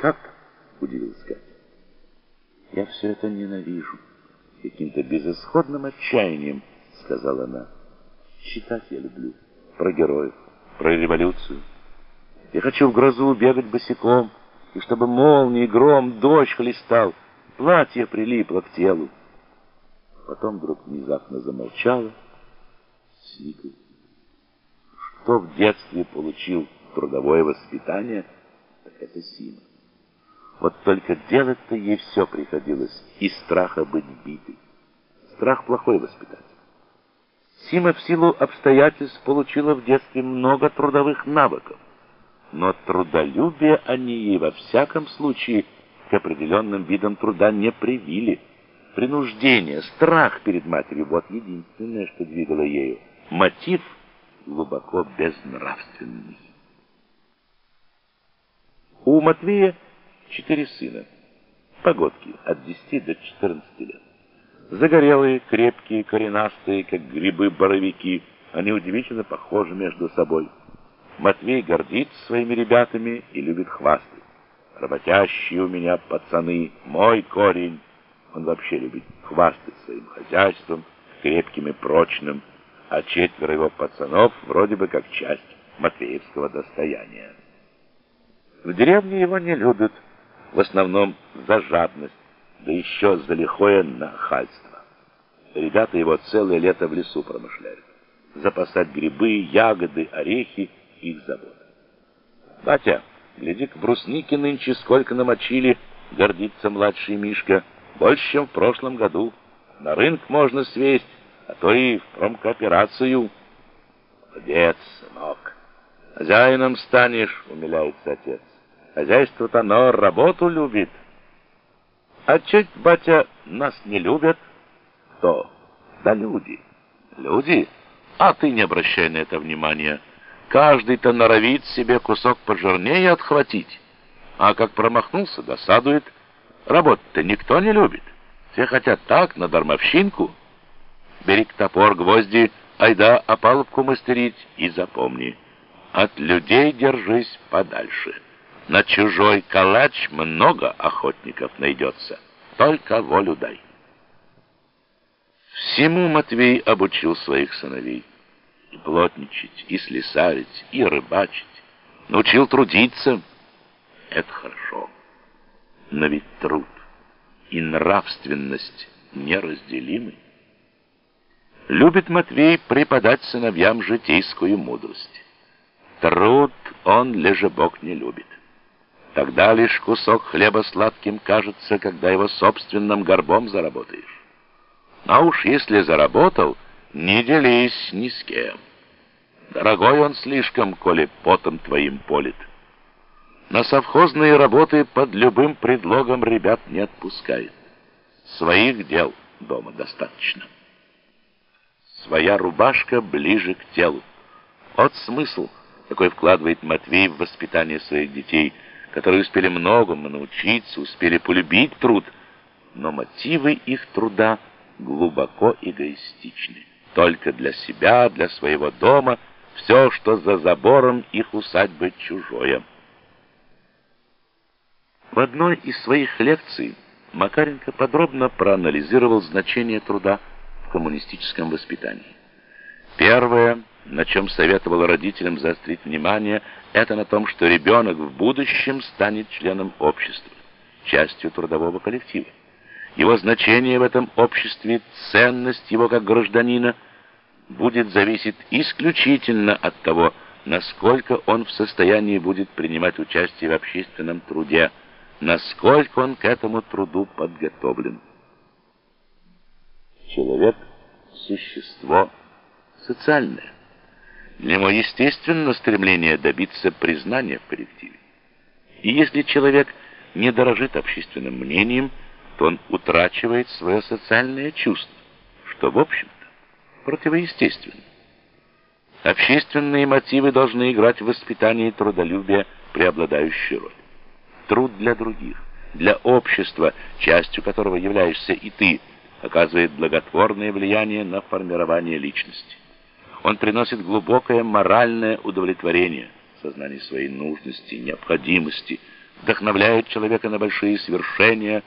Как? Удивилась Катя. Я все это ненавижу. Каким-то безысходным отчаянием, сказала она. Читать я люблю. Про героев, про революцию. Я хочу в грозу бегать босиком, и чтобы молнии, гром, дождь хлестал, платье прилипло к телу. Потом вдруг внезапно замолчала, сникла. Что в детстве получил трудовое воспитание, так это Сима. Вот только делать-то ей все приходилось из страха быть битой. Страх плохой воспитатель. Сима в силу обстоятельств получила в детстве много трудовых навыков, но трудолюбие они ей во всяком случае к определенным видам труда не привили. Принуждение, страх перед матерью — вот единственное, что двигало ею. Мотив глубоко безнравственный. У Матвея четыре сына, погодки от 10 до 14 лет. Загорелые, крепкие, коренастые, как грибы-боровики, они удивительно похожи между собой. Матвей гордится своими ребятами и любит хвастать. Работящие у меня пацаны, мой корень. Он вообще любит хвастать своим хозяйством, крепким и прочным, а четверо его пацанов вроде бы как часть матвеевского достояния. В деревне его не любят, в основном за жадность, да еще за лихое нахальство. Ребята его целое лето в лесу промышляют. Запасать грибы, ягоды, орехи — их забота. «Батя, гляди-ка, брусники нынче сколько намочили!» — гордится младший Мишка. «Больше, чем в прошлом году. На рынок можно свесть, а то и в промкооперацию». «Молодец, сынок! Хозяином станешь!» — умиляется отец. Хозяйство-то оно работу любит. А чуть, батя, нас не любят? Кто? Да люди. Люди? А ты не обращай на это внимания. Каждый-то норовит себе кусок пожирнее отхватить. А как промахнулся, досадует. Работать-то никто не любит. Все хотят так, на дармовщинку. Бери топор, гвозди, айда опалубку мастерить и запомни. От людей держись подальше. На чужой калач много охотников найдется. Только волю дай. Всему Матвей обучил своих сыновей. И плотничать, и слесарить, и рыбачить. Научил трудиться. Это хорошо. Но ведь труд и нравственность неразделимы. Любит Матвей преподать сыновьям житейскую мудрость. Труд он лежебок не любит. Тогда лишь кусок хлеба сладким кажется, когда его собственным горбом заработаешь. А уж если заработал, не делись ни с кем. Дорогой он слишком, коли потом твоим полит. На совхозные работы под любым предлогом ребят не отпускает. Своих дел дома достаточно. Своя рубашка ближе к телу. Вот смысл, какой вкладывает Матвей в воспитание своих детей – которые успели многому научиться, успели полюбить труд, но мотивы их труда глубоко эгоистичны. Только для себя, для своего дома, все, что за забором их усадьбы чужое. В одной из своих лекций Макаренко подробно проанализировал значение труда в коммунистическом воспитании. Первое на чем советовал родителям заострить внимание, это на том, что ребенок в будущем станет членом общества, частью трудового коллектива. Его значение в этом обществе, ценность его как гражданина будет зависеть исключительно от того, насколько он в состоянии будет принимать участие в общественном труде, насколько он к этому труду подготовлен. Человек – существо социальное. Для него естественно стремление добиться признания в коллективе. И если человек не дорожит общественным мнением, то он утрачивает свое социальное чувство, что, в общем-то, противоестественно. Общественные мотивы должны играть в воспитании трудолюбия преобладающую роль. Труд для других, для общества, частью которого являешься и ты, оказывает благотворное влияние на формирование личности. Он приносит глубокое моральное удовлетворение, сознание своей нужности, необходимости, вдохновляет человека на большие свершения,